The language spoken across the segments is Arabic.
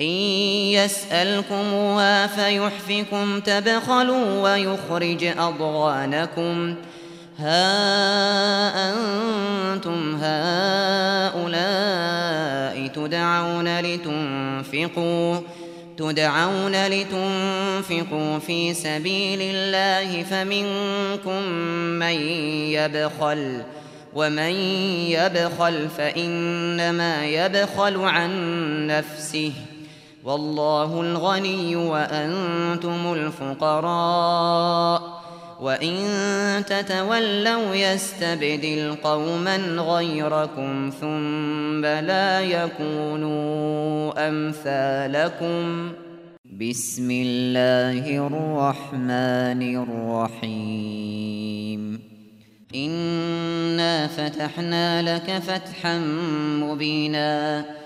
إن يسألكمها فيحفكم تبخلوا ويخرج أضغانكم. ها أنتم هؤلاء تدعون لتنفقوا تدعون لتنفقوا في سبيل الله فمنكم من يبخل ومن يبخل فإنما يبخل عن نفسه ۖ. والله الغني وأنتم الفقراء. وإن تتولوا يستبدل قوما غيركم ثم لا يكونوا أمثالكم. بسم الله الرحمن الرحيم. إنا فتحنا لك فتحا مبيناً.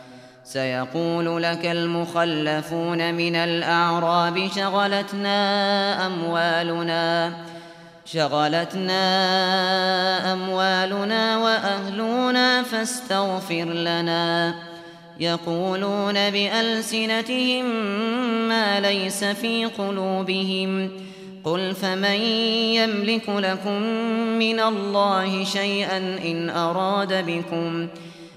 سيقول لك المخلفون من الأعراب شغلتنا أموالنا شغلتنا أموالنا وأهلنا فاستغفر لنا. يقولون بألسنتهم ما ليس في قلوبهم. قل فمن يملك لكم من الله شيئا إن أراد بكم. شيئا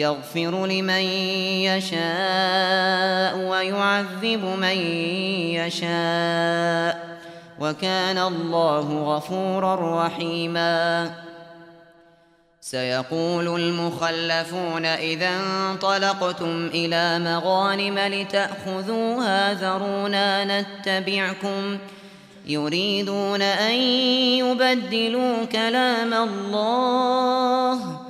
يغفر لمن يشاء ويعذب من يشاء وكان الله غفورا رحيما. سيقول المخلفون إذا انطلقتم إلى مغانم لتأخذوها ذرونا نتبعكم. يريدون أن يبدلوا كلام الله